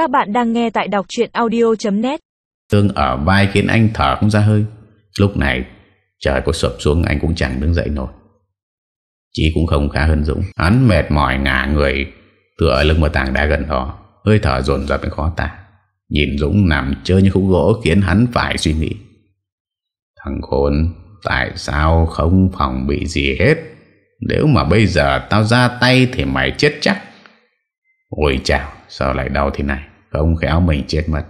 Các bạn đang nghe tại đọc chuyện audio.net Tương ở vai khiến anh thở không ra hơi. Lúc này, trời có sụp xuống, anh cũng chẳng đứng dậy nổi. Chí cũng không khá hơn Dũng. Hắn mệt mỏi ngả người, Tựa lưng vào tảng đá gần đó, Hơi thở dồn dập đến khó tả. Nhìn Dũng nằm chơi như khúc gỗ Khiến hắn phải suy nghĩ. Thằng khốn, Tại sao không phòng bị gì hết? Nếu mà bây giờ tao ra tay Thì mày chết chắc. Ôi chào, Sao lại đau thế này? Không khéo mình chết mất.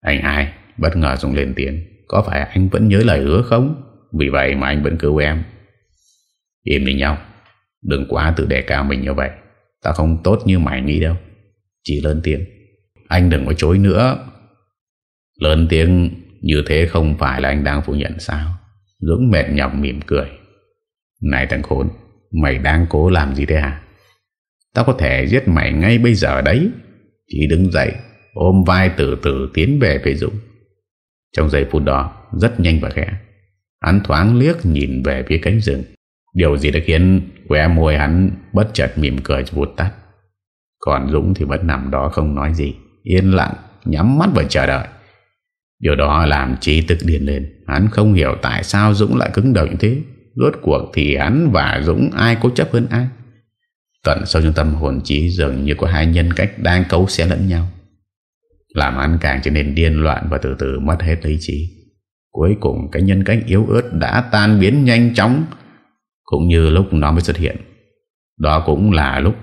Anh hai, Bất ngờ Dũng lên tiếng. Có phải anh vẫn nhớ lời hứa không? Vì vậy mà anh vẫn cứu em. Im đi nhau. Đừng quá tự đề cao mình như vậy. Tao không tốt như mày nghĩ đâu. Chỉ lớn tiếng. Anh đừng có chối nữa. Lớn tiếng như thế không phải là anh đang phủ nhận sao? Dũng mệt nhọc mỉm cười. Này thằng khốn, Mày đang cố làm gì thế hả? Tao có thể giết mày ngay bây giờ đấy chí đứng dậy, Ôm vai từ từ tiến về phía Dũng. Trong giây phút đó, Rất nhanh và khẽ. Hắn thoáng liếc nhìn về phía cánh rừng. Điều gì đã khiến khóe môi hắn bất chợt mỉm cười vụt tắt? Còn Dũng thì vẫn nằm đó không nói gì, Yên lặng, Nhắm mắt và chờ đợi. Điều đó làm Chi tức điên lên. Hắn không hiểu tại sao Dũng lại cứng đầu như thế. Rốt cuộc thì hắn và Dũng Ai cố chấp hơn ai? Tận sâu trong tâm hồn trí dường như có hai nhân cách Đang cấu xé lẫn nhau. Làm ăn càng trở nên điên loạn Và từ từ mất hết lý trí. Cuối cùng, cái nhân cách yếu ớt Đã tan biến nhanh chóng, Cũng như lúc nó mới xuất hiện. Đó cũng là lúc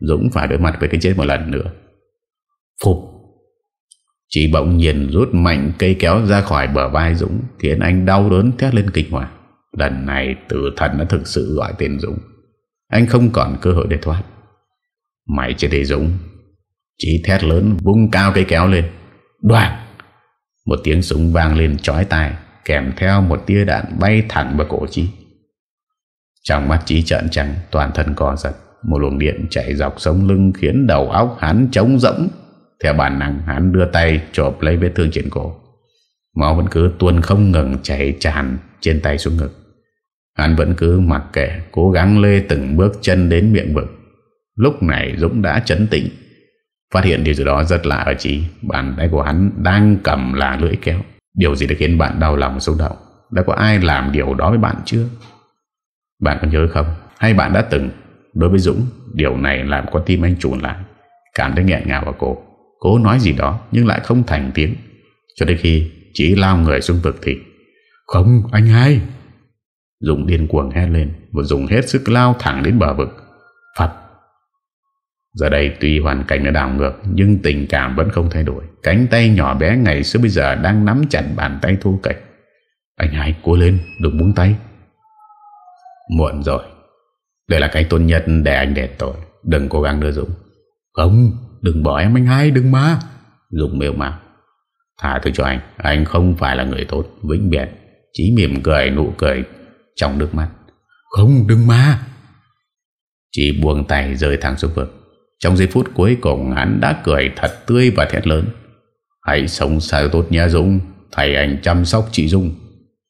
Dũng phải đối mặt với cái chết một lần nữa. Phục! Chỉ bỗng nhiên rút mạnh cây kéo ra khỏi bờ vai Dũng, Khiến anh đau đớn thét lên kinh hoàng Lần này tử thần đã thực sự gọi tên Dũng. Anh không còn cơ hội để thoát. Mày chưa đi Dũng. Chí thét lớn, vung cao cây kéo lên. Đoạn Một tiếng súng vang lên trói tai, Kèm theo một tia đạn bay thẳng vào cổ Chí. Trong mắt Chí trợn trắng, Toàn thân co giật. Một luồng điện chạy dọc sống lưng Khiến đầu óc hắn trống rỗng. Theo bản năng, hắn đưa tay chộp lấy vết thương trên cổ. Máu vẫn cứ tuôn không ngừng chảy tràn trên tay xuống ngực. Hắn vẫn cứ mặc kệ, Cố gắng lê từng bước chân đến miệng vực. Lúc này Dũng đã chấn tĩnh. Phát hiện điều gì đó rất lạ ở chị Bàn tay của hắn đang cầm là lưỡi kéo. Điều gì đã khiến bạn đau lòng xúc động? Đã có ai làm điều đó với bạn chưa? Bạn có nhớ không? Hay bạn đã từng, Đối với Dũng, Điều này làm con tim anh trùn lại, Cảm thấy nghẹn ngào vào cổ. Cố nói gì đó, nhưng lại không thành tiếng. Cho đến khi chỉ lao người xuống vực thì, Không, anh hai. Dùng điên cuồng hét lên Và dùng hết sức lao thẳng đến bờ vực. Phật. Giờ đây tuy hoàn cảnh đã đảo ngược, Nhưng tình cảm vẫn không thay đổi. Cánh tay nhỏ bé ngày xưa bây giờ Đang nắm chặt bàn tay thu cạch Anh hai, cố lên, đừng buông tay. Muộn rồi. Đây là cái tốt nhất để anh đẹp tội. Đừng cố gắng đưa Dũng. Không, Đừng bỏ em anh hai, đừng mà. Dũng mêu mạo Thả tôi cho anh. Anh không phải là người tốt, Vĩnh biệt. Chỉ mỉm cười, nụ cười trong nước mắt. Không, đừng mà. Chỉ buông tay rơi thẳng xuống vực. Trong giây phút cuối cùng, hắn đã cười thật tươi và thét lớn. Hãy sống sao tốt nha Dũng. Thầy anh chăm sóc chị Dung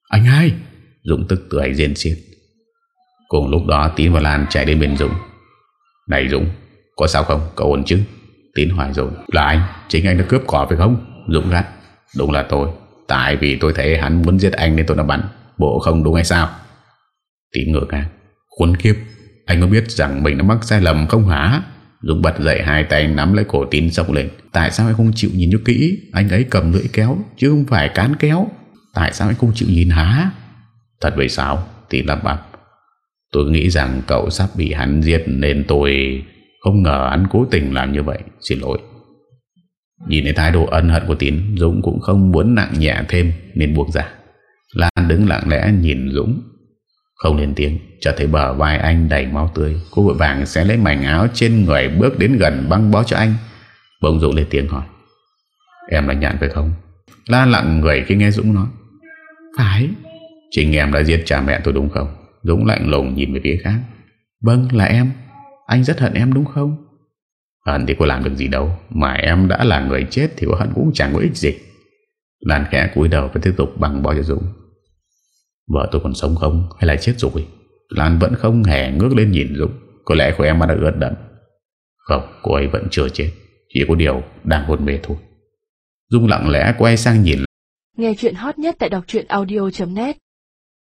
Anh hai. Dũng tức tươi riêng xiết. Cùng lúc đó, Tín và Lan chạy đến bên Dũng. Này Dũng, Có sao không? Cậu ổn chứ? Tín hỏi rồi Là anh, Chính anh đã cướp cỏ phải không? Dũng gắt. Đúng là tôi. Tại vì tôi thấy hắn muốn giết anh nên tôi đã bắn. Bộ không đúng hay sao? Tín ngược ngang Khốn kiếp, Anh có biết rằng mình đã mắc sai lầm không hả? Dũng bật dậy, hai tay nắm lấy cổ tín sọc lên. Tại sao anh không chịu nhìn cho kỹ? Anh ấy cầm lưỡi kéo, Chứ không phải cán kéo. Tại sao anh không chịu nhìn hả? Thật vậy sao? Tín lắp bắp Tôi nghĩ rằng cậu sắp bị hắn giết Nên tôi không ngờ hắn cố tình làm như vậy. Xin lỗi. Nhìn thấy thái độ ân hận của Tín, Dũng cũng không muốn nặng nhẹ thêm Nên buộc ra. Lan đứng lặng lẽ nhìn Dũng. Không lên tiếng Cho thấy bờ vai anh đầy máu tươi. Cô vội vàng sẽ lấy mảnh áo trên người Bước đến gần băng bó cho anh. Bỗng Dũng lên tiếng hỏi Em là nhạn phải không? Lan lặng người khi nghe Dũng nói Phải. Chính em đã giết cha mẹ tôi đúng không? Dũng lạnh lùng nhìn về phía khác Vâng là em. Anh rất hận em đúng không? Hận thì có làm được gì đâu Mà em đã là người chết Thì có hận cũng chẳng có ích gì. Lan khẽ cúi đầu và tiếp tục bằng bó cho Dũng Vợ tôi còn sống không? Hay là chết rồi? Lan vẫn không hề ngước lên nhìn Dũng. Có lẽ của em đã ướt đậm Không, cô ấy vẫn chưa chết. Chỉ có điều đang hôn mê thôi. Dung lặng lẽ quay sang nhìn Nghe chuyện hot nhất tại đọc audio.net